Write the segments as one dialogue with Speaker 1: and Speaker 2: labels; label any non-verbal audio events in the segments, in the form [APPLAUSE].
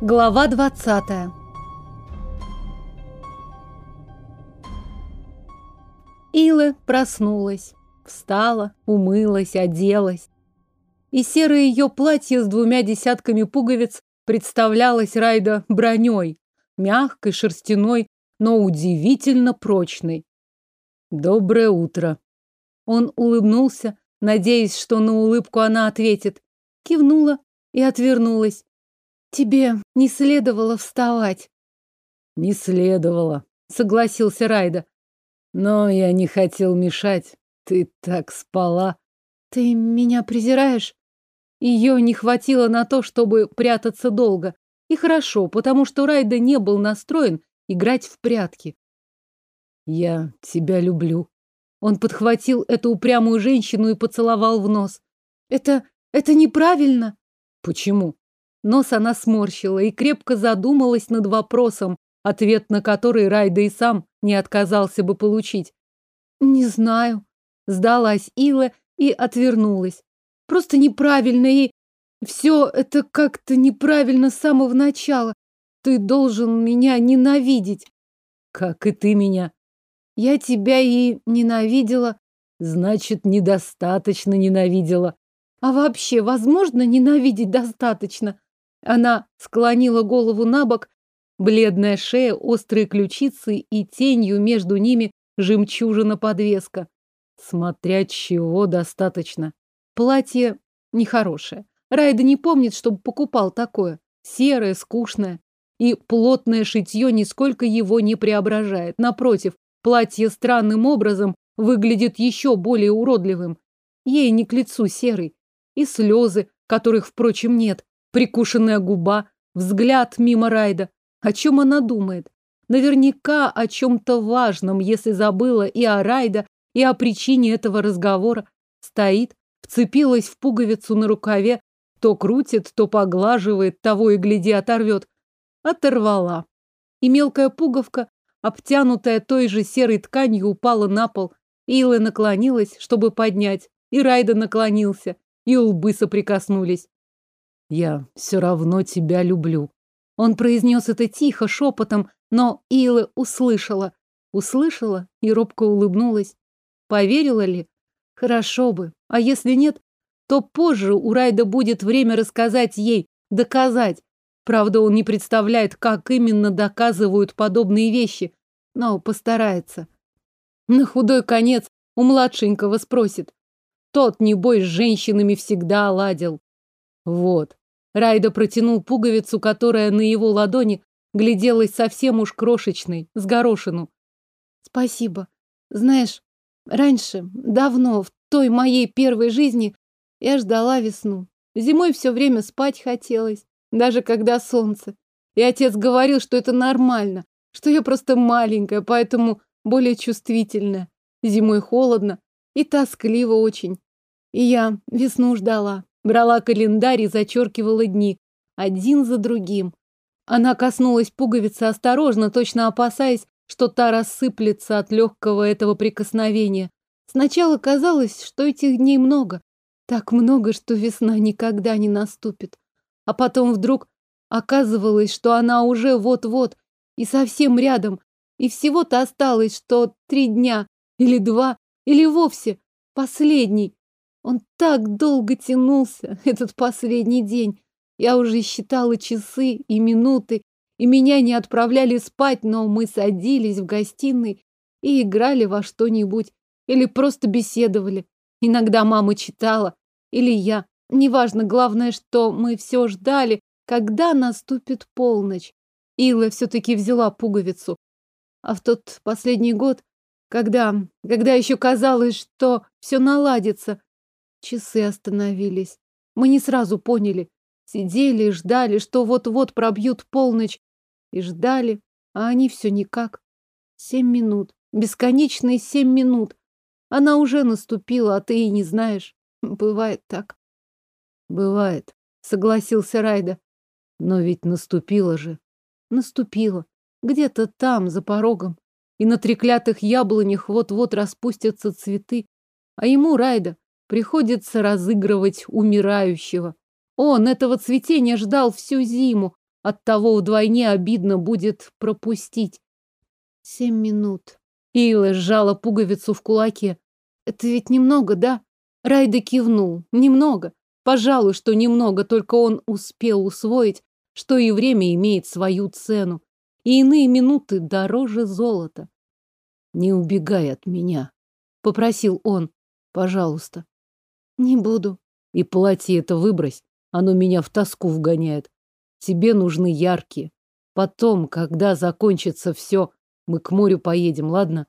Speaker 1: Глава двадцатая. Ила проснулась, встала, умылась, оделась. И серое ее платье с двумя десятками пуговиц представлялось Райда броней, мягкой, шерстяной, но удивительно прочной. «Доброе утро!» Он улыбнулся, надеясь, что на улыбку она ответит. Кивнула и отвернулась. Тебе не следовало вставать.
Speaker 2: Не следовало, согласился Райда. Но я не хотел мешать. Ты так спала.
Speaker 1: Ты меня презираешь? Ее не хватило на то, чтобы прятаться долго. И хорошо, потому что Райда не был настроен играть в прятки.
Speaker 2: Я тебя люблю.
Speaker 1: Он подхватил эту упрямую женщину и поцеловал в нос. Это... это неправильно.
Speaker 2: Почему?
Speaker 1: Нос она сморщила и крепко задумалась над вопросом, ответ на который Райда и сам не отказался бы получить. «Не знаю», — сдалась Ила и отвернулась. «Просто неправильно, и все это как-то неправильно с самого начала. Ты должен меня ненавидеть».
Speaker 2: «Как и ты меня».
Speaker 1: «Я тебя и ненавидела».
Speaker 2: «Значит, недостаточно ненавидела».
Speaker 1: «А вообще, возможно ненавидеть достаточно?» Она склонила голову на бок, бледная шея, острые ключицы и тенью между ними жемчужина-подвеска.
Speaker 2: Смотря чего достаточно.
Speaker 1: Платье нехорошее. Райда не помнит, чтобы покупал такое. Серое, скучное. И плотное шитье нисколько его не преображает. Напротив, платье странным образом выглядит еще более уродливым. Ей не к лицу серый. И слезы, которых, впрочем, нет прикушенная губа, взгляд мимо Райда. О чем она думает? Наверняка о чем-то важном, если забыла и о Райда, и о причине этого разговора. Стоит, вцепилась в пуговицу на рукаве, то крутит, то поглаживает, того и гляди оторвет. Оторвала. И мелкая пуговка, обтянутая той же серой тканью, упала на пол. Ила наклонилась, чтобы поднять, и Райда наклонился, и лбы соприкоснулись.
Speaker 2: Я все равно тебя люблю.
Speaker 1: Он произнес это тихо, шепотом, но Ила услышала. Услышала и робко улыбнулась. Поверила ли? Хорошо бы. А если нет, то позже у Райда будет время рассказать ей, доказать. Правда, он не представляет, как именно доказывают подобные вещи, но постарается. На худой конец у младшенького спросит. Тот, небось, с женщинами всегда ладил. Вот. Райда протянул пуговицу, которая на его ладони гляделась совсем уж крошечной, с горошину. Спасибо. Знаешь, раньше, давно, в той моей первой жизни, я ждала весну. Зимой все время спать хотелось, даже когда солнце. И отец говорил, что это нормально, что я просто маленькая, поэтому более чувствительная. Зимой холодно и тоскливо очень. И я весну ждала. Брала календарь и зачеркивала дни, один за другим. Она коснулась пуговицы осторожно, точно опасаясь, что та рассыплется от легкого этого прикосновения. Сначала казалось, что этих дней много. Так много, что весна никогда не наступит. А потом вдруг оказывалось, что она уже вот-вот и совсем рядом. И всего-то осталось, что три дня, или два, или вовсе последний. Он так долго тянулся, [LAUGHS] этот последний день. Я уже считала часы и минуты, и меня не отправляли спать, но мы садились в гостиной и играли во что-нибудь, или просто беседовали. Иногда мама читала, или я. Неважно, главное, что мы все ждали, когда наступит полночь. Ила все-таки взяла пуговицу. А в тот последний год, когда, когда еще казалось, что все наладится, Часы остановились. Мы не сразу поняли. Сидели и ждали, что вот-вот пробьют полночь. И ждали, а они все никак. Семь минут. Бесконечные семь минут. Она уже наступила, а ты и не знаешь. Бывает так.
Speaker 2: Бывает, согласился Райда. Но ведь наступила же.
Speaker 1: Наступила. Где-то там, за порогом. И на треклятых яблонях вот-вот распустятся цветы. А ему, Райда, Приходится разыгрывать умирающего. Он этого цветения ждал всю зиму, Оттого вдвойне обидно будет пропустить. Семь минут. Ила сжала пуговицу в кулаке. Это ведь немного, да? Райда кивнул. Немного. Пожалуй, что немного, только он успел усвоить, что и время имеет свою цену. И иные минуты дороже золота.
Speaker 2: Не убегай от меня, попросил он. Пожалуйста.
Speaker 1: Не буду.
Speaker 2: И платье это выбрось. Оно меня в тоску вгоняет. Тебе нужны яркие. Потом, когда закончится все, мы к морю поедем, ладно?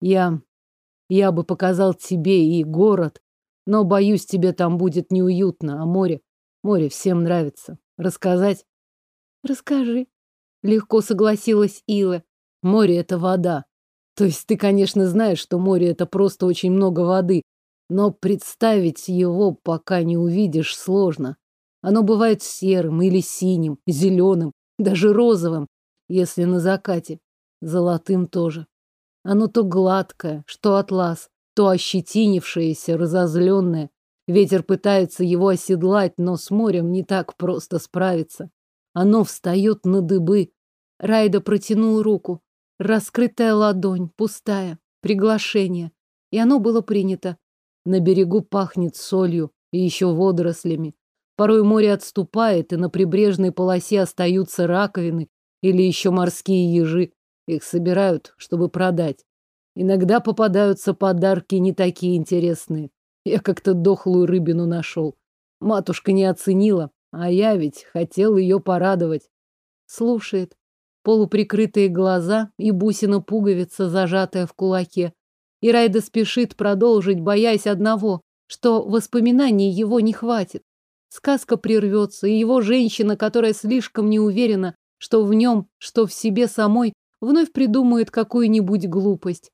Speaker 2: Я... Я бы показал тебе и город, но, боюсь, тебе там будет неуютно, а море... Море всем нравится. Рассказать?
Speaker 1: Расскажи. Легко согласилась Ила.
Speaker 2: Море — это вода. То есть ты, конечно, знаешь, что море — это просто очень много воды, но представить его, пока не увидишь, сложно. Оно бывает серым или синим, зеленым, даже розовым, если на закате. Золотым тоже. Оно то гладкое, что атлас, то ощетинившееся, разозленное. Ветер пытается его оседлать, но с морем не так просто справиться. Оно встает на дыбы. Райда протянул руку. Раскрытая ладонь, пустая, приглашение. И оно было принято. На берегу пахнет солью и еще водорослями. Порой море отступает, и на прибрежной полосе остаются раковины или еще морские ежи. Их собирают, чтобы продать. Иногда попадаются подарки не такие интересные. Я как-то дохлую рыбину нашел. Матушка не оценила, а я ведь хотел ее порадовать.
Speaker 1: Слушает. Полуприкрытые глаза и бусина пуговица, зажатая в кулаке. И Райда спешит продолжить, боясь одного, что воспоминаний его не хватит. Сказка прервется, и его женщина, которая слишком не уверена, что в нем, что в себе самой, вновь придумает какую-нибудь глупость.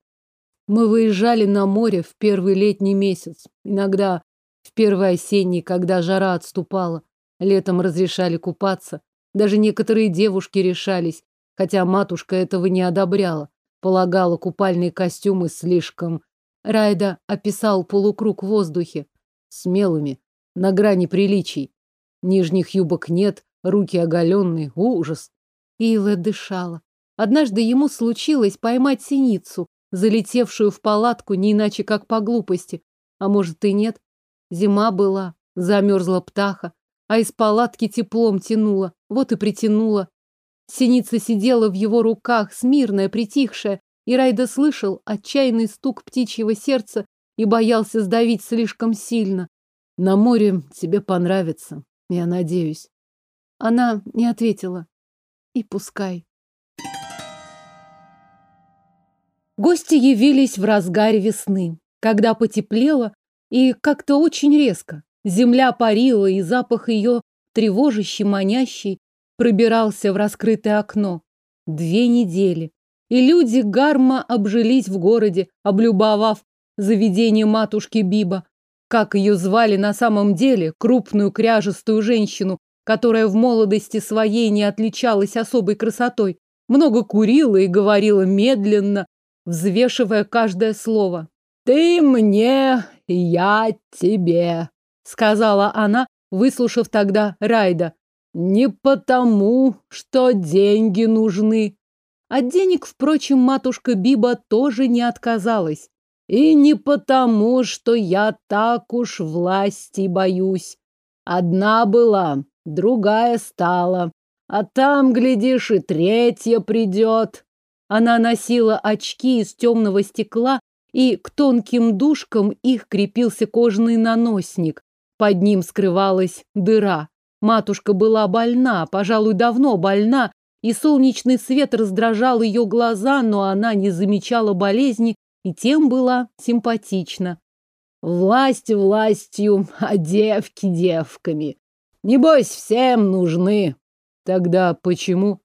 Speaker 1: Мы выезжали на море в первый летний месяц, иногда в первый осенний, когда жара отступала. Летом разрешали купаться. Даже некоторые девушки решались, хотя матушка этого не одобряла. Полагала купальные костюмы слишком... Райда описал полукруг в воздухе. Смелыми, на грани приличий. Нижних юбок нет, руки оголенные. Ужас. Ила дышала. Однажды ему случилось поймать синицу, залетевшую в палатку не иначе как по глупости. А может и нет. Зима была, замерзла птаха, а из палатки теплом тянуло. Вот и притянула. Синица сидела в его руках, смирная, притихшая, и Райда слышал отчаянный стук птичьего сердца и боялся сдавить слишком сильно.
Speaker 2: На море тебе понравится, я надеюсь.
Speaker 1: Она не ответила. И пускай. Гости явились в разгаре весны, когда потеплело и как-то очень резко. Земля парила, и запах ее, тревожащий, манящий, пробирался в раскрытое окно. Две недели. И люди гарма обжились в городе, облюбовав заведение матушки Биба. Как ее звали на самом деле, крупную кряжестую женщину, которая в молодости своей не отличалась особой красотой. Много курила и говорила медленно, взвешивая каждое слово. «Ты мне, я тебе», — сказала она, выслушав тогда Райда. Не потому, что деньги нужны. От денег, впрочем, матушка Биба тоже не отказалась. И не потому, что я так уж власти боюсь. Одна была, другая стала. А там, глядишь, и третья придет. Она носила очки из темного стекла, и к тонким дужкам их крепился кожаный наносник. Под ним скрывалась дыра. Матушка была больна, пожалуй, давно больна, и солнечный свет раздражал ее глаза, но она не замечала болезни и тем была симпатична. Власть властью, а девки девками. Небось, всем нужны. Тогда почему?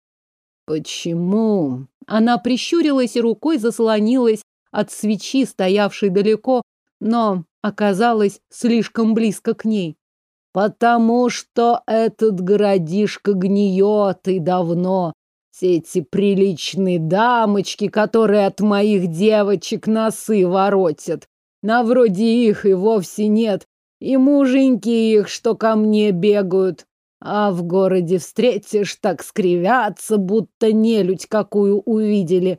Speaker 1: Почему? Она прищурилась и рукой заслонилась от свечи, стоявшей далеко, но оказалась слишком близко к ней. Потому что этот городишко гниет и давно. Все эти приличные дамочки, которые от моих девочек носы воротят. На вроде их и вовсе нет. И муженьки их, что ко мне бегают.
Speaker 2: А в городе встретишь, так скривятся, будто нелюдь какую увидели.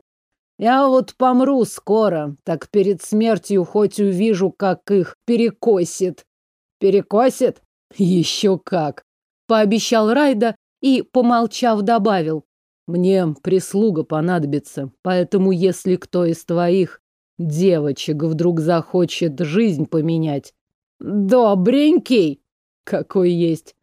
Speaker 2: Я вот помру скоро, так перед смертью хоть увижу, как их перекосит. Перекосит? Еще как. Пообещал Райда и, помолчав, добавил. Мне прислуга понадобится, поэтому если кто из твоих девочек вдруг захочет жизнь поменять... Добренький! Какой есть.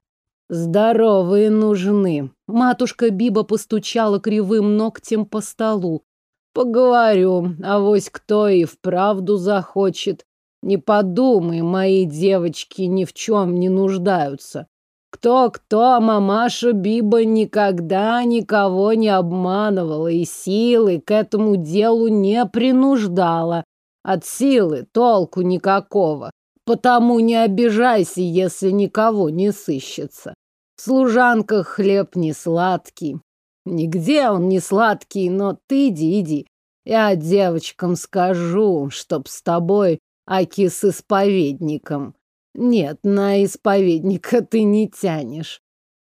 Speaker 2: Здоровые нужны. Матушка Биба постучала кривым ногтем по столу. Поговорю, а вось кто и вправду захочет. Не подумай, мои девочки ни в чем не нуждаются. Кто-кто, мамаша Биба никогда никого не обманывала и силы к этому делу не принуждала. От силы толку никакого. Потому не обижайся, если никого не сыщется. В служанках хлеб не сладкий, Нигде он не сладкий, но ты иди, иди. Я девочкам скажу, чтоб с тобой аки с исповедником. Нет, на исповедника ты не тянешь.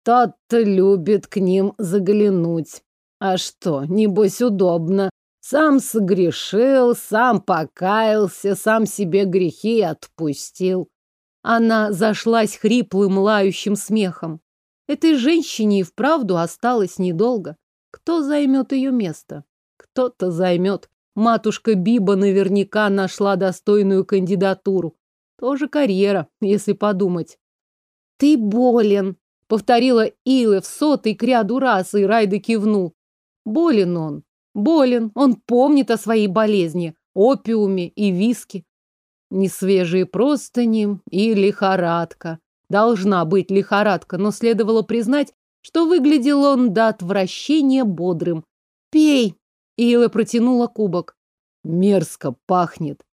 Speaker 2: Тот-то любит к ним заглянуть. А что, небось удобно. Сам согрешил, сам покаялся, сам себе грехи отпустил. Она зашлась хриплым, лающим смехом. Этой женщине и вправду осталось недолго. Кто займет ее место? Кто-то займет. Матушка Биба наверняка нашла достойную кандидатуру. Тоже карьера, если подумать. «Ты болен», — повторила Илэ в сотый к ряду раз, и Райда кивнул. Болен он. Болен. Он помнит о своей болезни, опиуме и виске. Несвежие простыни и лихорадка. Должна быть лихорадка, но следовало признать, что выглядел он до отвращения бодрым. «Пей!» — Ила протянула кубок. «Мерзко пахнет!»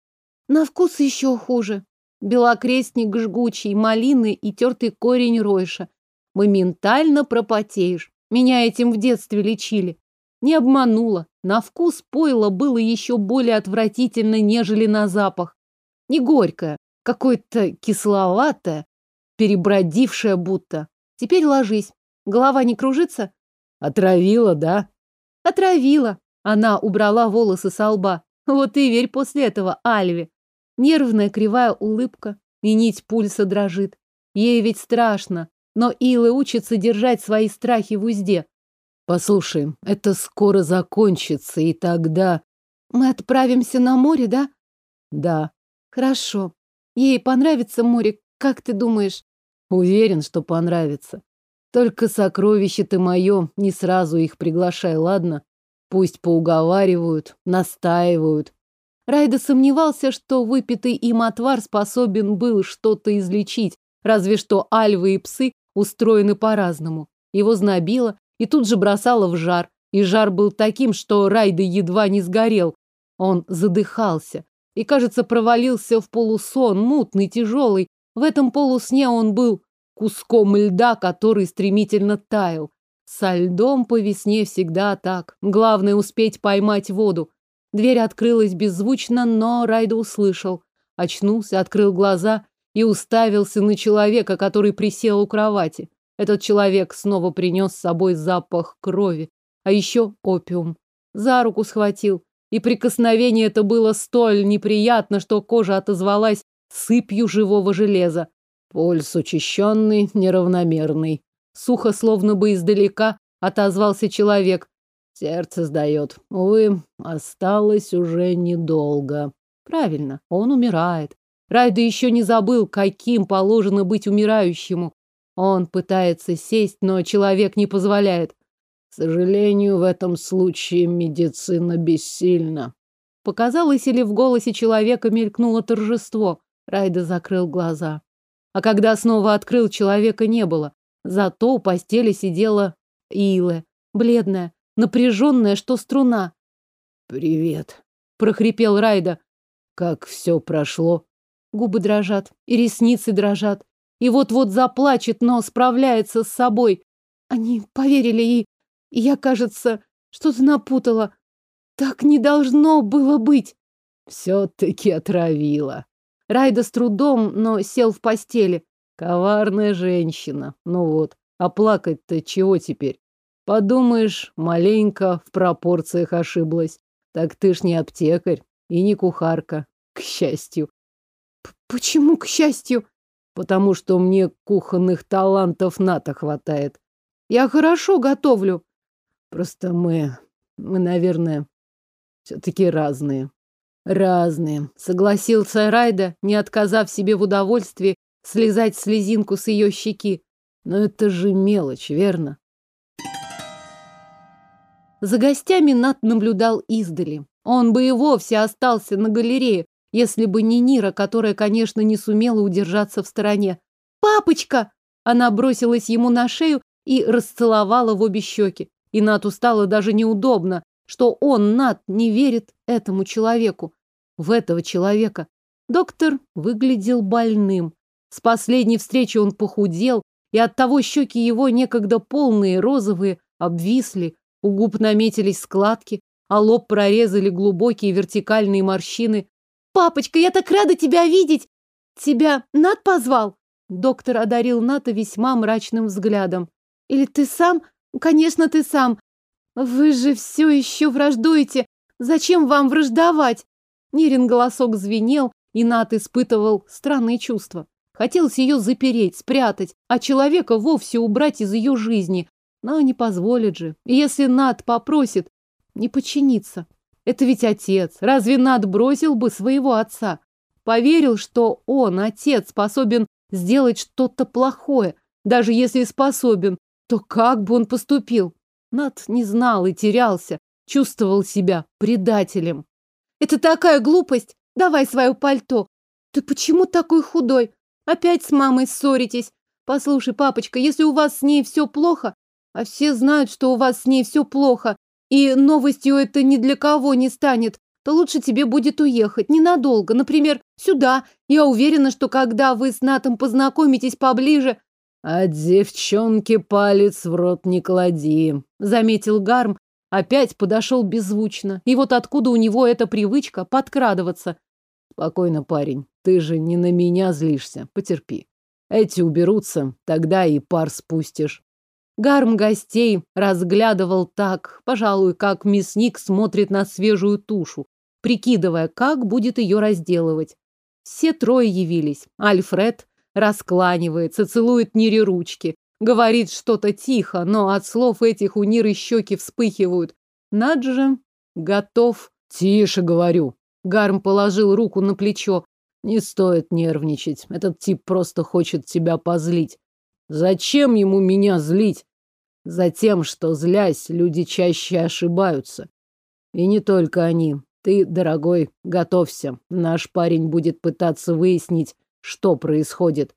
Speaker 2: «На вкус еще хуже. Белокрестник жгучий, малины и тертый корень ройша. Моментально пропотеешь. Меня этим в детстве лечили. Не обманула. На вкус пойло было еще более отвратительно, нежели на запах. Не горькое, какое-то кисловатое, перебродившая будто. Теперь ложись. Голова не кружится? Отравила, да? Отравила. Она убрала волосы со лба. Вот и верь после этого Альве. Нервная кривая улыбка, и нить пульса дрожит. Ей ведь страшно, но Илы учится держать свои страхи в узде. Послушай, это скоро закончится, и тогда... Мы отправимся на море, да? Да. Хорошо. Ей понравится море, как ты думаешь? Уверен, что понравится. Только сокровище ты мое, не сразу их приглашай, ладно? Пусть поуговаривают, настаивают. Райда сомневался, что выпитый им отвар способен был что-то излечить, разве что альвы и псы устроены по-разному. Его знобило и тут же бросало в жар, и жар был таким, что Райда едва не сгорел. Он задыхался и, кажется, провалился в полусон, мутный, тяжелый, в этом полусне он был куском льда, который стремительно таял. Со льдом по весне всегда так. Главное успеть поймать воду. Дверь открылась беззвучно, но Райда услышал. Очнулся, открыл глаза и уставился на человека, который присел у кровати. Этот человек снова принес с собой запах крови, а еще опиум. За руку схватил, и прикосновение это было столь неприятно, что кожа отозвалась сыпью живого железа. Пульс учащенный, неравномерный. Сухо, словно бы издалека, отозвался человек. Сердце сдает. Увы, осталось уже недолго. Правильно, он умирает. Райда еще не забыл, каким положено быть умирающему. Он пытается сесть, но человек не позволяет. К сожалению, в этом случае медицина бессильна. Показалось, или в голосе человека мелькнуло торжество. Райда закрыл глаза. А когда снова открыл, человека не было. Зато у постели сидела Илэ, бледная, напряженная, что струна. «Привет», — прохрипел Райда. «Как все прошло?» Губы дрожат, и ресницы дрожат. И вот-вот заплачет, но справляется с собой. Они поверили, и, и я, кажется, что-то напутала. Так не должно было быть. Все-таки отравила. Райда с трудом, но сел в постели. Коварная женщина. Ну вот, А плакать-то чего теперь? Подумаешь, маленько в пропорциях ошиблась. Так ты ж не аптекарь и не кухарка, к счастью.
Speaker 1: Почему к счастью?
Speaker 2: Потому что мне кухонных талантов НАТО хватает.
Speaker 1: Я хорошо готовлю.
Speaker 2: Просто мы, мы, наверное, все-таки разные. Разные, согласился Райда, не отказав себе в удовольствии слезать слезинку с ее щеки. Но это же мелочь, верно?
Speaker 1: За гостями Нат наблюдал издали. Он бы и вовсе остался на галерее, если бы не Нира, которая, конечно, не сумела удержаться в стороне. «Папочка!» Она бросилась ему на шею и расцеловала в обе щеки. И Нату стало даже неудобно, что он, Нат, не верит этому человеку. В этого человека. Доктор выглядел больным. С последней встречи он похудел, и оттого щеки его, некогда полные, розовые, обвисли, у губ наметились складки, а лоб прорезали глубокие вертикальные морщины. «Папочка, я так рада тебя видеть! Тебя Нат позвал?» Доктор одарил Ната весьма мрачным взглядом. «Или ты сам? Конечно, ты сам. Вы же все еще враждуете. Зачем вам враждовать?» Нерин голосок звенел, и Нат испытывал странные чувства. Хотелось ее запереть, спрятать, а человека вовсе убрать из ее жизни. Но не позволит же. И если Над попросит, не подчиниться. Это ведь отец. Разве Над бросил бы своего отца? Поверил, что он, отец, способен сделать что-то плохое. Даже если способен, то как бы он поступил? Над не знал и терялся. Чувствовал себя предателем. Это такая глупость. Давай свое пальто. Ты почему такой худой? Опять с мамой ссоритесь. Послушай, папочка, если у вас с ней все плохо, а все знают, что у вас с ней все плохо, и новостью это ни для кого не станет, то лучше тебе будет уехать ненадолго, например, сюда. Я уверена, что когда вы с Натом познакомитесь поближе...
Speaker 2: А девчонке палец в рот не клади, заметил Гарм, опять подошел беззвучно. И вот откуда у него эта привычка подкрадываться. Спокойно, парень. Ты же не на меня злишься. Потерпи. Эти уберутся, тогда и пар спустишь.
Speaker 1: Гарм гостей разглядывал так, пожалуй, как мясник смотрит на свежую тушу, прикидывая, как будет ее разделывать. Все трое явились. Альфред раскланивается, целует Нире ручки, говорит что-то тихо, но от слов этих у Ниры щеки вспыхивают. Наджи готов.
Speaker 2: Тише, говорю.
Speaker 1: Гарм положил руку на плечо.
Speaker 2: Не стоит нервничать. Этот тип просто хочет тебя позлить. Зачем ему меня злить? Затем, что злясь, люди чаще ошибаются. И не только они. Ты, дорогой, готовься. Наш парень будет пытаться выяснить, что происходит.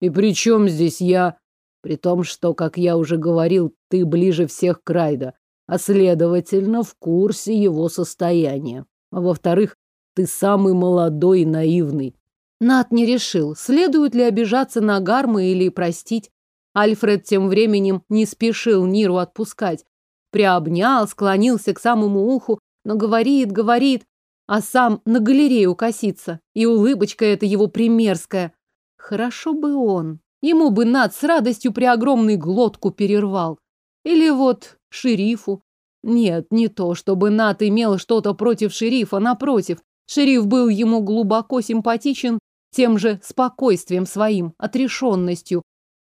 Speaker 2: И при чем здесь я? При том, что, как я уже говорил, ты ближе всех к Райда, а следовательно, в курсе его состояния. А во-вторых, ты самый молодой и наивный.
Speaker 1: Нат не решил, следует ли обижаться на Гарма или простить. Альфред тем временем не спешил Ниру отпускать. Приобнял, склонился к самому уху, но говорит, говорит, а сам на галерею косится. И улыбочка эта его примерская. Хорошо бы он. Ему бы Над с радостью при огромной глотку перервал. Или вот шерифу. Нет, не то, чтобы Нат имел что-то против шерифа, напротив. Шериф был ему глубоко симпатичен тем же спокойствием своим, отрешенностью.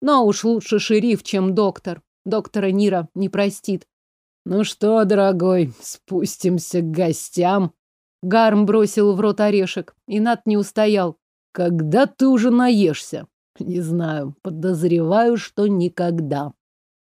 Speaker 1: Но уж лучше шериф, чем доктор. Доктора Нира не простит.
Speaker 2: Ну что, дорогой, спустимся к гостям.
Speaker 1: Гарм бросил в рот орешек, и Нат не устоял.
Speaker 2: Когда ты уже наешься? Не знаю, подозреваю, что никогда.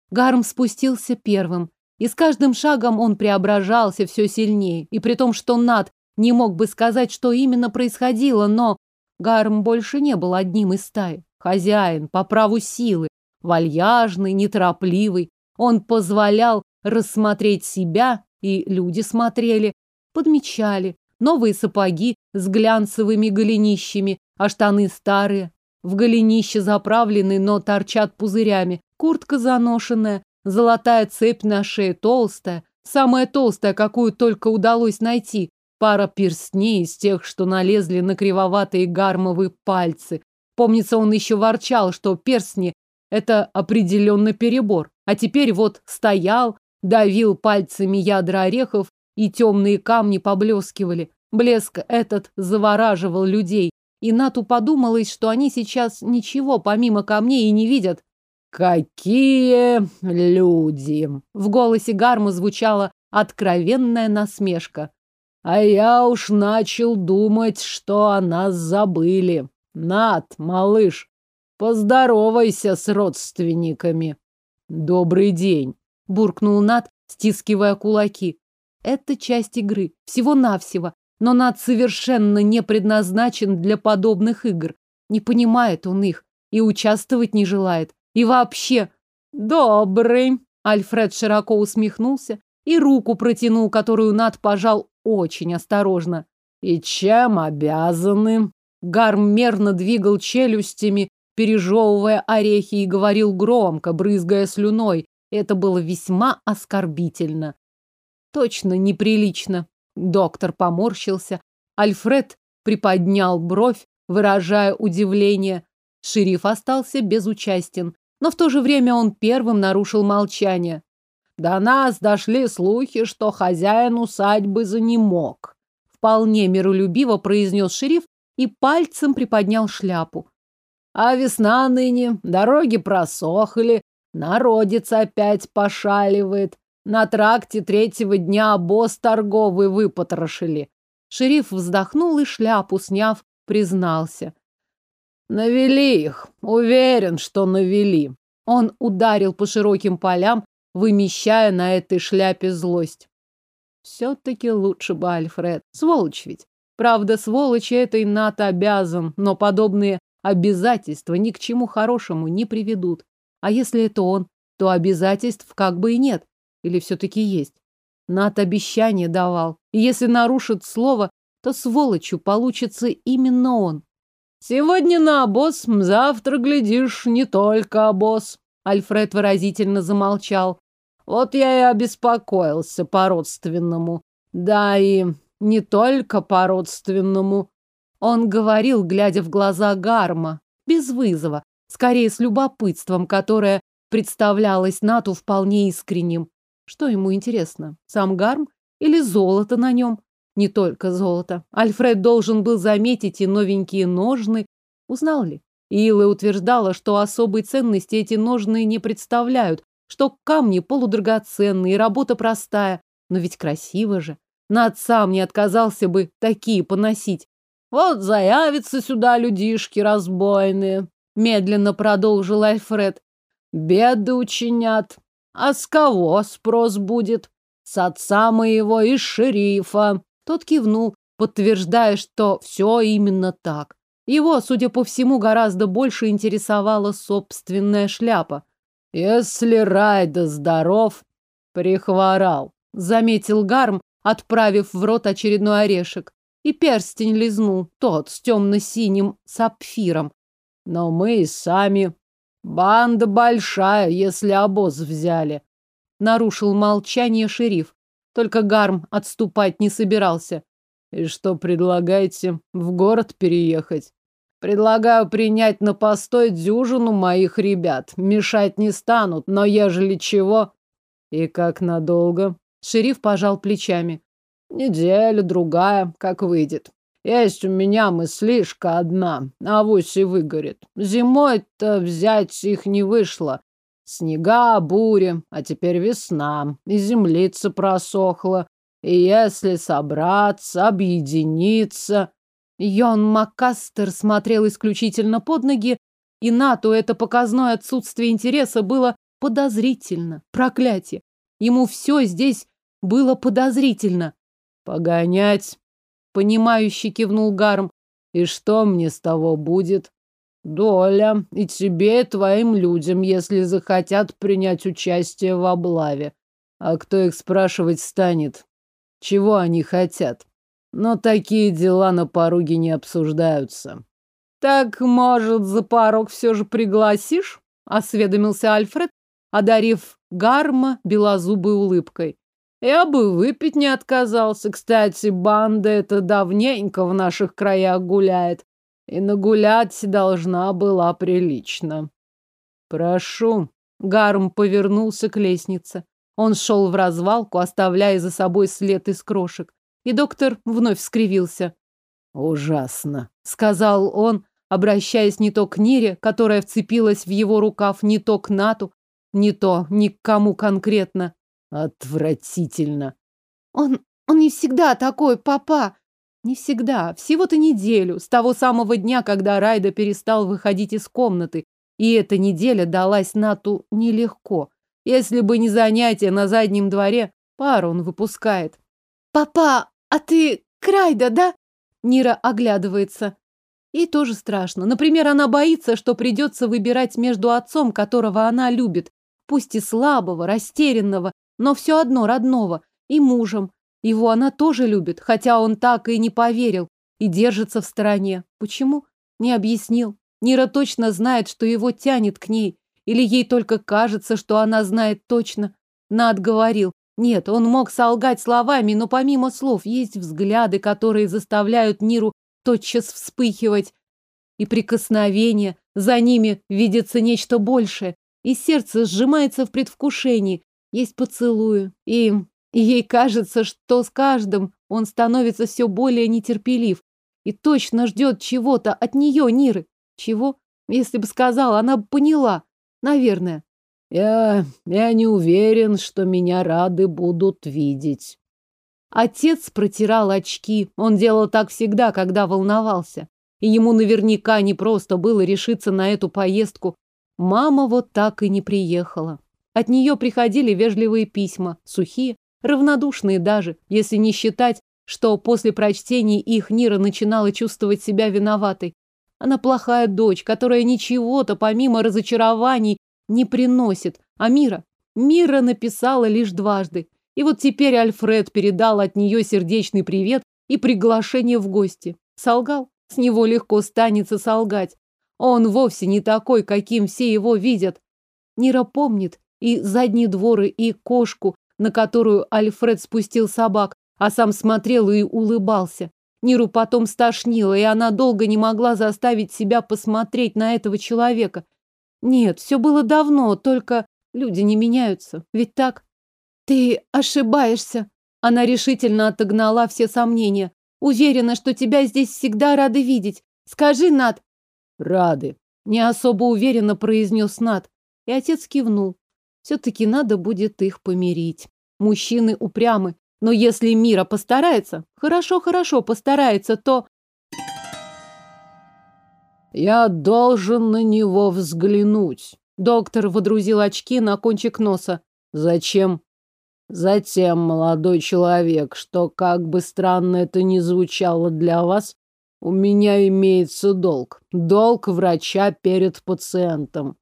Speaker 1: Гарм спустился первым, и с каждым шагом он преображался все сильнее, и при том, что Над не мог бы сказать, что именно происходило, но Гарм больше не был одним из стаи. Хозяин по праву силы, вальяжный, неторопливый. Он позволял рассмотреть себя, и люди смотрели, подмечали. Новые сапоги с глянцевыми голенищами, а штаны старые. В голенище заправлены, но торчат пузырями. Куртка заношенная, золотая цепь на шее толстая, самая толстая, какую только удалось найти. Пара перстней из тех, что налезли на кривоватые гармовые пальцы. Помнится, он еще ворчал, что перстни это определенно перебор. А теперь вот стоял, давил пальцами ядра орехов, и темные камни поблескивали. Блеск этот завораживал людей, и Нату подумалось, что они сейчас ничего помимо камней и не видят. «Какие люди!» В голосе Гарма звучала откровенная насмешка. «А я уж начал думать, что о нас забыли. Над, малыш, поздоровайся с родственниками». «Добрый день», — буркнул Над, стискивая кулаки. «Это часть игры, всего-навсего, но Над совершенно не предназначен для подобных игр. Не понимает он их и участвовать не желает. И вообще... Добрый. Альфред широко усмехнулся и руку протянул, которую Над пожал очень осторожно. И чем обязаны? Гарм мерно двигал челюстями, пережевывая орехи, и говорил громко, брызгая слюной. Это было весьма оскорбительно. Точно неприлично. Доктор поморщился. Альфред приподнял бровь, выражая удивление. Шериф остался безучастен но в то же время он первым нарушил молчание. До нас дошли слухи, что хозяин усадьбы занемог. Вполне миролюбиво произнес шериф и пальцем приподнял шляпу. А весна ныне, дороги просохли, народец опять пошаливает. На тракте третьего дня обоз торговый выпотрошили. Шериф вздохнул и шляпу, сняв, признался. Навели их. Уверен, что навели. Он ударил по широким полям, вымещая на этой шляпе злость. Все-таки лучше бы Альфред. Сволочь ведь. Правда, сволочи этой НАТО обязан, но подобные обязательства ни к чему хорошему не приведут. А если это он, то обязательств как бы и нет. Или все-таки есть. Нат обещание давал. И если нарушит слово, то сволочью получится именно он. Сегодня на обоз, завтра, глядишь, не только обоз. Альфред выразительно замолчал. Вот я и обеспокоился по-родственному. Да и не только по-родственному. Он говорил, глядя в глаза Гарма, без вызова, скорее с любопытством, которое представлялось Нату вполне искренним. Что ему интересно, сам Гарм или золото на нем? Не только золото. Альфред должен был заметить и новенькие ножны. Узнал ли? Илла утверждала, что особой ценности эти ножны не представляют, что камни полудрагоценные, работа простая. Но ведь красиво же. Над сам не отказался бы такие поносить. Вот заявятся сюда людишки разбойные. Медленно продолжил Альфред. Беды учинят. А с кого спрос будет? С отца моего и шерифа. Тот кивнул, подтверждая, что все именно так. Его, судя по всему, гораздо больше интересовала собственная шляпа. «Если Райда здоров, прихворал», — заметил Гарм, отправив в рот очередной орешек. И перстень лизнул, тот с темно-синим сапфиром. Но мы и сами. Банда большая, если обоз взяли. Нарушил молчание шериф. Только Гарм отступать не собирался. И что предлагаете? В город переехать? Предлагаю принять на постой дюжину моих ребят. Мешать не станут, но ежели чего... И как надолго? Шериф пожал плечами. Неделя, другая, как выйдет. Есть у меня мыслишка одна, авось и выгорит. Зимой-то взять их не вышло. Снега, буря, а теперь весна, и землица просохла. И если собраться, объединиться... Йон Маккастер смотрел исключительно под ноги, и Нату это показное отсутствие интереса было подозрительно. Проклятие! Ему все здесь было подозрительно. «Погонять!» — понимающе кивнул Гарм. «И что мне с того будет?» Доля и тебе, и твоим людям, если захотят принять участие в облаве. А кто их спрашивать станет? Чего они хотят? Но такие дела на пороге не обсуждаются. Так, может, за порог все же пригласишь? Осведомился Альфред, одарив Гарма белозубой улыбкой. Я бы выпить не отказался. Кстати, банда эта давненько в наших краях гуляет. И нагулять должна была прилично.
Speaker 2: Прошу.
Speaker 1: Гарм повернулся к лестнице. Он шел в развалку, оставляя за собой след из крошек. И доктор вновь скривился.
Speaker 2: Ужасно,
Speaker 1: сказал он, обращаясь не то к Нире, которая вцепилась в его рукав, не то к Нату, не то ни к кому конкретно.
Speaker 2: Отвратительно.
Speaker 1: Он, он не всегда такой, папа. Не всегда, всего-то неделю, с того самого дня, когда Райда перестал выходить из комнаты. И эта неделя далась Нату нелегко. Если бы не занятие на заднем дворе, пару он выпускает. «Папа, а ты Крайда, да?» Нира оглядывается. Ей тоже страшно. Например, она боится, что придется выбирать между отцом, которого она любит, пусть и слабого, растерянного, но все одно родного, и мужем. Его она тоже любит, хотя он так и не поверил и держится в стороне. Почему? Не объяснил. Нира точно знает, что его тянет к ней. Или ей только кажется, что она знает точно. Над говорил. Нет, он мог солгать словами, но помимо слов есть взгляды, которые заставляют Ниру тотчас вспыхивать. И прикосновения, за ними видится нечто большее. И сердце сжимается в предвкушении. Есть поцелуи. И, и ей кажется, что с каждым он становится все более нетерпелив. И точно ждет чего-то от нее, Ниры. Чего? Если бы сказала, она бы поняла. Наверное.
Speaker 2: Я... я не уверен, что меня рады будут видеть.
Speaker 1: Отец протирал очки. Он делал так всегда, когда волновался. И ему наверняка не просто было решиться на эту поездку. Мама вот так и не приехала. От нее приходили вежливые письма, сухие, равнодушные даже, если не считать, что после прочтений их Нира начинала чувствовать себя виноватой. Она плохая дочь, которая ничего-то помимо разочарований не приносит. А Мира? Мира написала лишь дважды. И вот теперь Альфред передал от нее сердечный привет и приглашение в гости. Солгал? С него легко станется солгать. Он вовсе не такой, каким все его видят. Нира помнит и задние дворы, и кошку, на которую Альфред спустил собак, а сам смотрел и улыбался. Ниру потом стошнило, и она долго не могла заставить себя посмотреть на этого человека. Нет, все было давно, только люди не меняются. Ведь так? Ты ошибаешься. Она решительно отогнала все сомнения. Уверена, что тебя здесь всегда рады видеть. Скажи, Над.
Speaker 2: Рады.
Speaker 1: Не особо уверенно произнес Над. И отец кивнул. Все-таки надо будет их помирить. Мужчины упрямы. Но если Мира постарается, хорошо-хорошо постарается, то
Speaker 2: я должен на него взглянуть.
Speaker 1: Доктор водрузил очки на кончик носа.
Speaker 2: Зачем? Затем, молодой человек, что, как бы странно это ни звучало для вас, у меня имеется долг. Долг врача перед пациентом.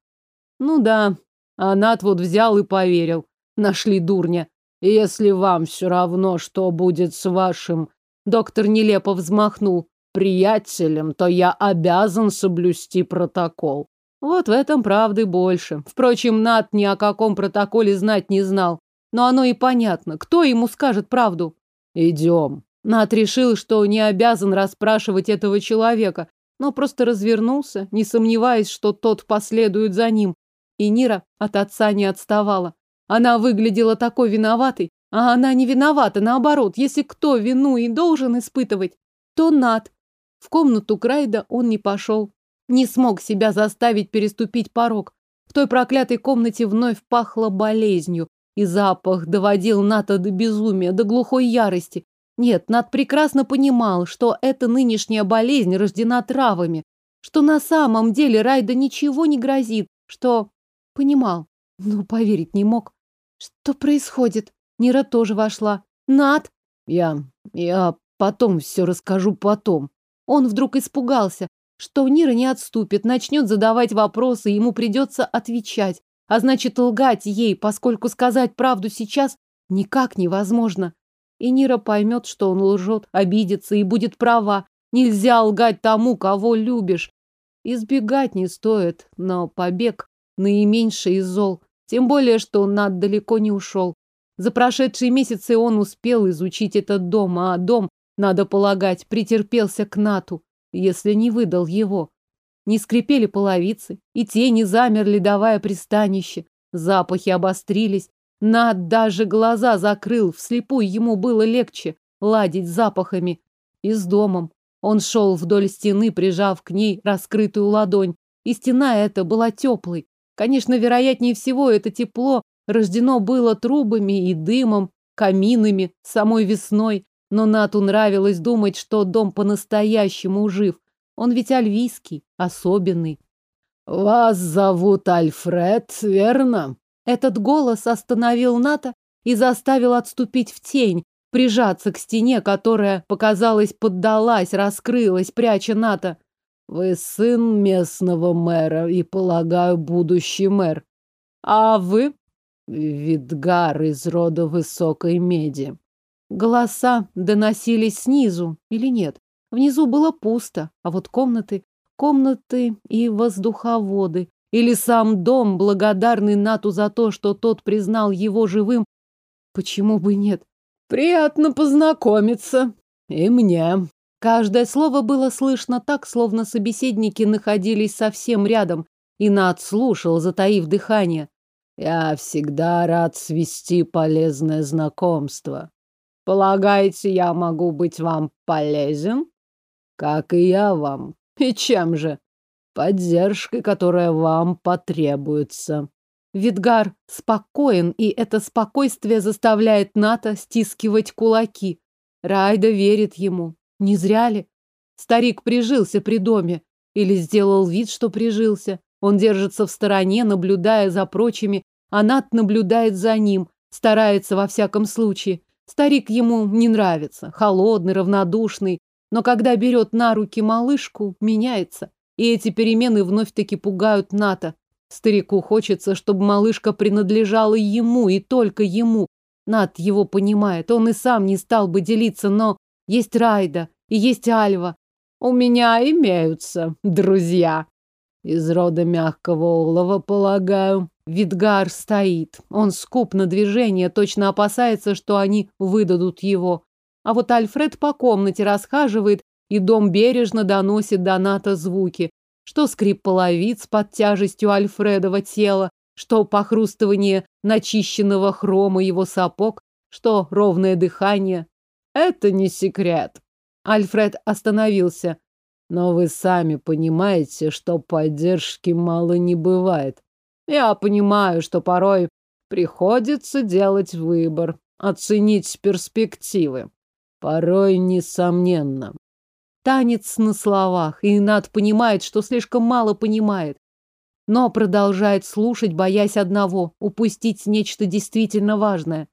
Speaker 1: Ну да, Анат вот взял и поверил. Нашли дурня.
Speaker 2: Если вам все равно, что будет с вашим...
Speaker 1: Доктор нелепо взмахнул
Speaker 2: приятелем, то я обязан соблюсти протокол.
Speaker 1: Вот в этом правды больше. Впрочем, Нат ни о каком протоколе знать не знал. Но оно и понятно. Кто ему скажет правду?
Speaker 2: Идем.
Speaker 1: Нат решил, что не обязан расспрашивать этого человека, но просто развернулся, не сомневаясь, что тот последует за ним. И Нира от отца не отставала. Она выглядела такой виноватой, а она не виновата, наоборот. Если кто вину и должен испытывать, то Нат, в комнату Крайда он не пошел. Не смог себя заставить переступить порог. В той проклятой комнате вновь пахло болезнью, и запах доводил Ната до безумия, до глухой ярости. Нет, Нат прекрасно понимал, что эта нынешняя болезнь рождена травами, что на самом деле Райда ничего не грозит, что... Понимал, но поверить не мог. Что происходит? Нира тоже вошла. Нат!
Speaker 2: Я... я потом все расскажу потом.
Speaker 1: Он вдруг испугался, что Нира не отступит, начнет задавать вопросы, ему придется отвечать. А значит, лгать ей, поскольку сказать правду сейчас никак невозможно. И Нира поймет, что он лжет, обидится и будет права. Нельзя лгать тому, кого любишь. Избегать не стоит, но побег наименьший из зол. Тем более, что Над далеко не ушел. За прошедшие месяцы он успел изучить этот дом, а дом надо полагать, претерпелся к Нату, если не выдал его. не скрипели половицы, и тени замерли, давая пристанище. Запахи обострились. Над даже глаза закрыл, вслепую ему было легче ладить запахами. И с домом. Он шел вдоль стены, прижав к ней раскрытую ладонь. И стена эта была теплой. Конечно, вероятнее всего, это тепло рождено было трубами и дымом, каминами, самой весной. Но Нату нравилось думать, что дом по-настоящему жив. Он ведь альвийский, особенный.
Speaker 2: «Вас зовут Альфред, верно?»
Speaker 1: Этот голос остановил Ната и заставил отступить в тень, прижаться к стене, которая, показалось, поддалась, раскрылась, пряча Ната.
Speaker 2: «Вы сын местного мэра и, полагаю, будущий мэр.
Speaker 1: А вы?»
Speaker 2: «Видгар из рода высокой меди».
Speaker 1: Голоса доносились снизу или нет? Внизу было пусто, а вот комнаты, комнаты и воздуховоды. Или сам дом, благодарный Нату за то, что тот признал его живым. Почему бы нет?
Speaker 2: Приятно познакомиться. И мне.
Speaker 1: Каждое слово было слышно так, словно собеседники находились совсем рядом, и Нат слушал, затаив дыхание.
Speaker 2: Я всегда рад свести полезное знакомство.
Speaker 1: Полагаете, я могу быть вам полезен?
Speaker 2: Как и я вам.
Speaker 1: И чем же?
Speaker 2: Поддержкой, которая вам потребуется.
Speaker 1: Видгар спокоен, и это спокойствие заставляет Ната стискивать кулаки. Райда верит ему. Не зря ли? Старик прижился при доме. Или сделал вид, что прижился. Он держится в стороне, наблюдая за прочими, а Нат наблюдает за ним, старается во всяком случае. Старик ему не нравится, холодный, равнодушный, но когда берет на руки малышку, меняется. И эти перемены вновь-таки пугают Ната. Старику хочется, чтобы малышка принадлежала ему и только ему. Нат его понимает, он и сам не стал бы делиться, но есть Райда и есть Альва. У меня имеются друзья. Из рода мягкого олова, полагаю. Видгар стоит. Он скуп на движение, точно опасается, что они выдадут его. А вот Альфред по комнате расхаживает, и дом бережно доносит до Ната звуки. Что скрип половиц под тяжестью Альфредова тела, что похрустывание начищенного хрома его сапог, что ровное дыхание. Это не секрет. Альфред остановился.
Speaker 2: Но вы сами понимаете, что поддержки мало не бывает.
Speaker 1: Я понимаю, что порой приходится делать выбор, оценить перспективы.
Speaker 2: Порой, несомненно.
Speaker 1: Танец на словах, и Над понимает, что слишком мало понимает. Но продолжает слушать, боясь одного – упустить нечто действительно важное.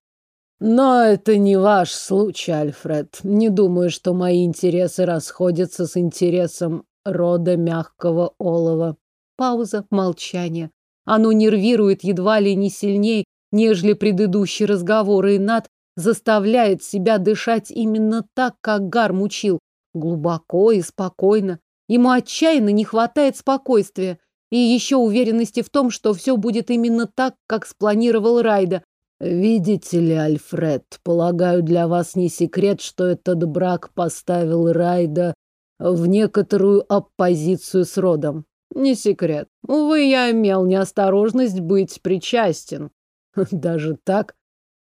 Speaker 2: Но это не ваш случай, Альфред. Не думаю, что мои интересы расходятся с интересом рода мягкого олова.
Speaker 1: Пауза, молчание. Оно нервирует едва ли не сильнее, нежели предыдущий разговор, и Над заставляет себя дышать именно так, как Гар мучил. Глубоко и спокойно. Ему отчаянно не хватает спокойствия и еще уверенности в том, что все будет именно так, как спланировал Райда,
Speaker 2: Видите ли, Альфред, полагаю, для вас не секрет, что этот брак поставил Райда в некоторую оппозицию с родом.
Speaker 1: Не секрет. Увы, я имел неосторожность быть причастен. [LAUGHS]
Speaker 2: Даже так?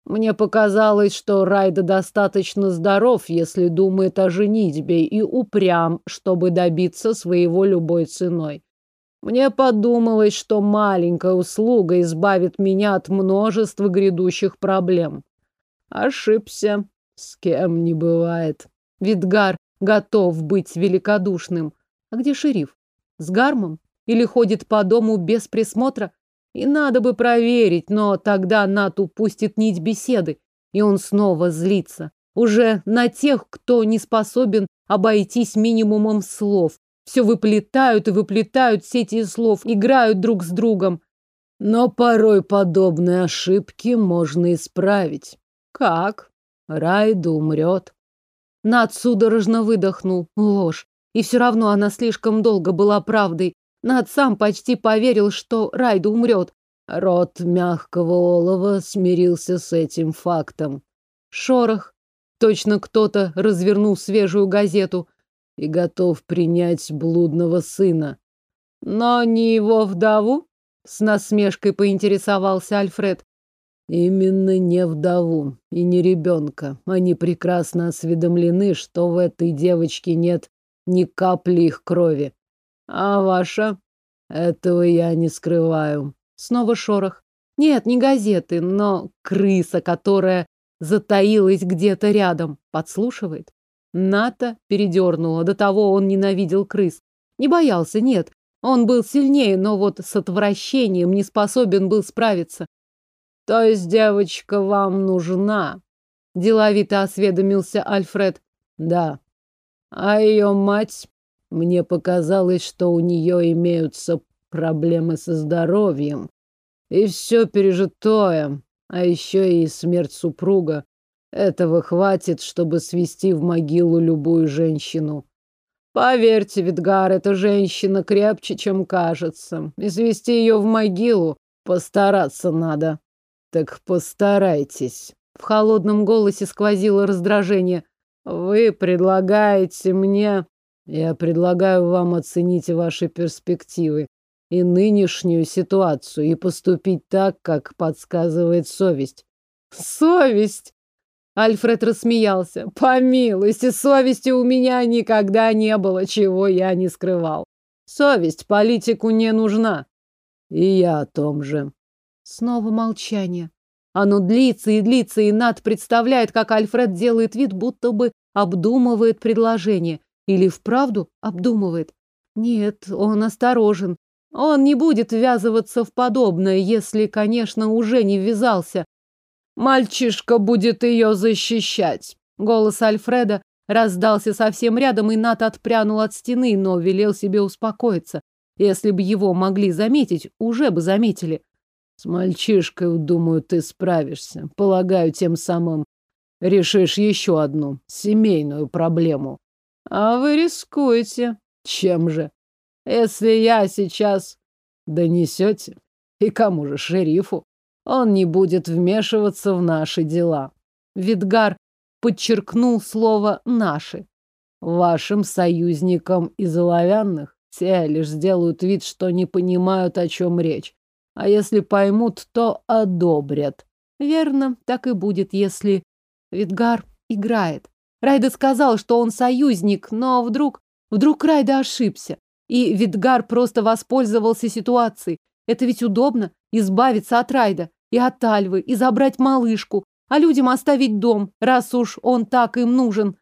Speaker 2: Мне показалось, что Райда достаточно здоров, если думает о женитьбе, и упрям, чтобы добиться своего любой ценой. Мне подумалось, что маленькая услуга избавит меня от множества грядущих проблем. Ошибся. С кем не бывает.
Speaker 1: Видгар готов быть великодушным. А где шериф? С гармом? Или ходит по дому без присмотра? И надо бы проверить, но тогда Нат упустит нить беседы, и он снова злится. Уже на тех, кто не способен обойтись минимумом слов, все выплетают и выплетают сети слов, играют друг с другом.
Speaker 2: Но порой подобные ошибки можно исправить.
Speaker 1: Как?
Speaker 2: Райда умрет.
Speaker 1: Над судорожно выдохнул. Ложь. И все равно она слишком долго была правдой. Над сам почти поверил, что Райда умрет.
Speaker 2: Рот мягкого олова смирился с этим фактом.
Speaker 1: Шорох. Точно кто-то развернул свежую газету
Speaker 2: и готов принять блудного сына.
Speaker 1: Но не его вдову? С насмешкой поинтересовался Альфред.
Speaker 2: Именно не вдову и не ребенка. Они прекрасно осведомлены, что в этой девочке нет ни капли их крови. А ваша? Этого я не скрываю.
Speaker 1: Снова шорох. Нет, не газеты, но крыса, которая затаилась где-то рядом, подслушивает. Ната передернула. До того он ненавидел крыс. Не боялся, нет. Он был сильнее, но вот с отвращением не способен был справиться. То есть девочка вам нужна? Деловито осведомился Альфред.
Speaker 2: Да.
Speaker 1: А ее мать?
Speaker 2: Мне показалось, что у нее имеются проблемы со здоровьем. И все пережитое, а еще и смерть супруга. Этого хватит, чтобы свести в могилу любую женщину.
Speaker 1: Поверьте, Видгар, эта женщина крепче, чем кажется. И свести ее в могилу постараться надо.
Speaker 2: Так постарайтесь.
Speaker 1: В холодном голосе сквозило раздражение. Вы предлагаете мне...
Speaker 2: Я предлагаю вам оценить ваши перспективы и нынешнюю ситуацию и поступить так, как подсказывает совесть.
Speaker 1: Совесть? Альфред рассмеялся. Помилуйте, совести у меня никогда не было, чего я не скрывал. Совесть политику не нужна.
Speaker 2: И я о том же.
Speaker 1: Снова молчание. Оно длится и длится, и Над представляет, как Альфред делает вид, будто бы обдумывает предложение. Или вправду обдумывает. Нет, он осторожен. Он не будет ввязываться в подобное, если, конечно, уже не ввязался. Мальчишка будет ее защищать. Голос Альфреда раздался совсем рядом, и Нат отпрянул от стены, но велел себе успокоиться. Если бы его могли заметить, уже бы заметили.
Speaker 2: С мальчишкой, думаю, ты справишься. Полагаю, тем самым решишь еще одну семейную проблему.
Speaker 1: А вы рискуете.
Speaker 2: Чем же?
Speaker 1: Если я сейчас
Speaker 2: донесете, и кому же, шерифу? Он не будет вмешиваться в наши дела.
Speaker 1: Видгар подчеркнул слово «наши».
Speaker 2: Вашим союзникам из оловянных те лишь сделают вид, что не понимают, о чем речь. А если поймут, то одобрят.
Speaker 1: Верно, так и будет, если Видгар играет. Райда сказал, что он союзник, но вдруг... Вдруг Райда ошибся. И Видгар просто воспользовался ситуацией. Это ведь удобно избавиться от Райда и от Альвы, и забрать малышку, а людям оставить дом, раз уж он так им нужен.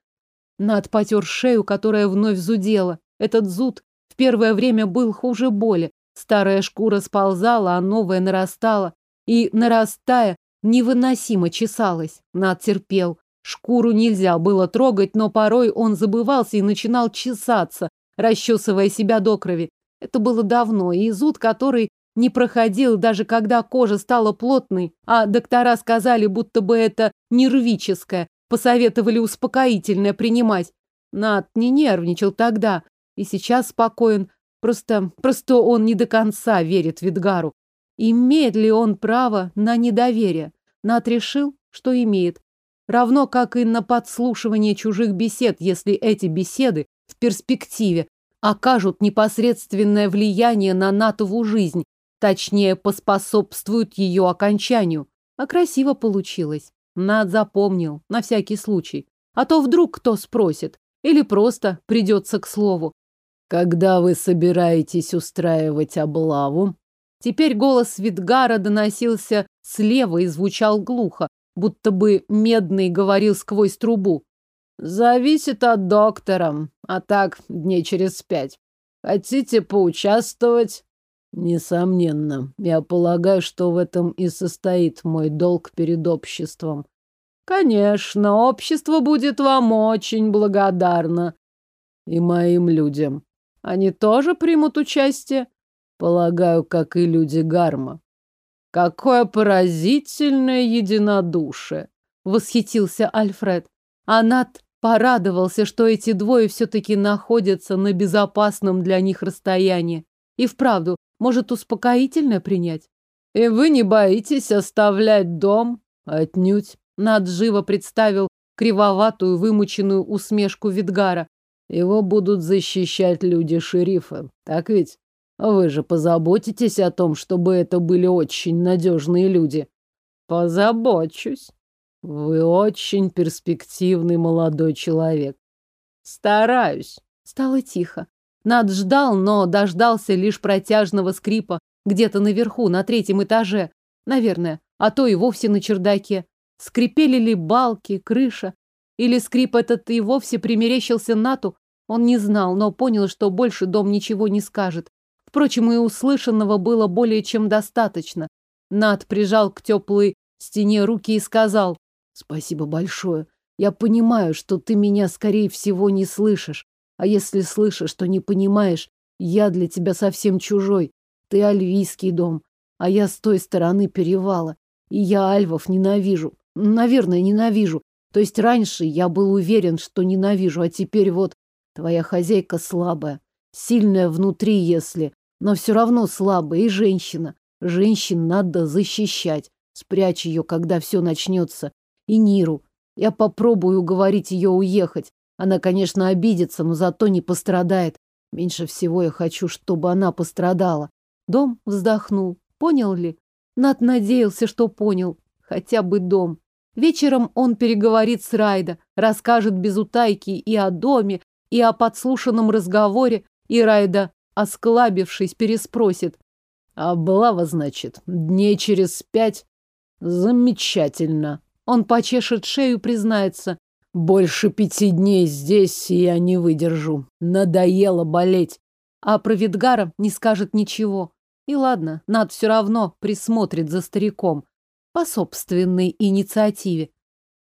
Speaker 1: Над потер шею, которая вновь зудела. Этот зуд в первое время был хуже боли. Старая шкура сползала, а новая нарастала. И, нарастая, невыносимо чесалась. Над терпел. Шкуру нельзя было трогать, но порой он забывался и начинал чесаться, расчесывая себя до крови. Это было давно, и зуд, который не проходил, даже когда кожа стала плотной, а доктора сказали, будто бы это нервическое, посоветовали успокоительное принимать. Над не нервничал тогда, и сейчас спокоен, Просто, просто он не до конца верит Видгару. Имеет ли он право на недоверие? Нат решил, что имеет. Равно как и на подслушивание чужих бесед, если эти беседы в перспективе окажут непосредственное влияние на Натову жизнь, точнее, поспособствуют ее окончанию. А красиво получилось. Над запомнил, на всякий случай. А то вдруг кто спросит, или просто придется к слову.
Speaker 2: Когда вы собираетесь устраивать облаву?
Speaker 1: Теперь голос Витгара доносился слева и звучал глухо, будто бы Медный говорил сквозь трубу. Зависит от доктора, а так дней через пять. Хотите поучаствовать?
Speaker 2: Несомненно. Я полагаю, что в этом и состоит мой долг перед обществом.
Speaker 1: Конечно, общество будет вам очень благодарно.
Speaker 2: И моим людям.
Speaker 1: Они тоже примут участие?
Speaker 2: Полагаю, как и люди Гарма.
Speaker 1: Какое поразительное единодушие! Восхитился Альфред. Анат порадовался, что эти двое все-таки находятся на безопасном для них расстоянии. И вправду, может успокоительное принять? И вы не боитесь оставлять дом?
Speaker 2: Отнюдь.
Speaker 1: Над живо представил кривоватую, вымученную усмешку Видгара.
Speaker 2: Его будут защищать люди шерифа, так ведь? Вы же позаботитесь о том, чтобы это были очень надежные люди.
Speaker 1: Позабочусь.
Speaker 2: Вы очень перспективный молодой человек.
Speaker 1: Стараюсь. Стало тихо. Над ждал, но дождался лишь протяжного скрипа где-то наверху, на третьем этаже. Наверное, а то и вовсе на чердаке. Скрипели ли балки, крыша? Или скрип этот и вовсе примерещился Нату? Он не знал, но понял, что больше дом ничего не скажет. Впрочем, и услышанного было более чем достаточно. Нат прижал к теплой стене руки и сказал «Спасибо большое. Я понимаю, что ты меня, скорее всего, не слышишь. А если слышишь, то не понимаешь, я для тебя совсем чужой. Ты альвийский дом, а я с той стороны перевала. И я альвов ненавижу. Наверное, ненавижу. То есть раньше я был уверен, что ненавижу, а теперь вот твоя хозяйка слабая. Сильная внутри, если, но все равно слабая и женщина. Женщин надо защищать. Спрячь ее, когда все начнется. И Ниру. Я попробую уговорить ее уехать. Она, конечно, обидится, но зато не пострадает. Меньше всего я хочу, чтобы она пострадала. Дом вздохнул. Понял ли? Над надеялся, что понял. Хотя бы дом. Вечером он переговорит с Райда, расскажет без утайки и о доме, и о подслушанном разговоре, и Райда, осклабившись, переспросит. А Облава, значит, дней через пять? Замечательно. Он почешет шею, признается. Больше пяти дней здесь я не выдержу. Надоело болеть. А про Видгара не скажет ничего. И ладно, Над все равно присмотрит за стариком. По собственной инициативе.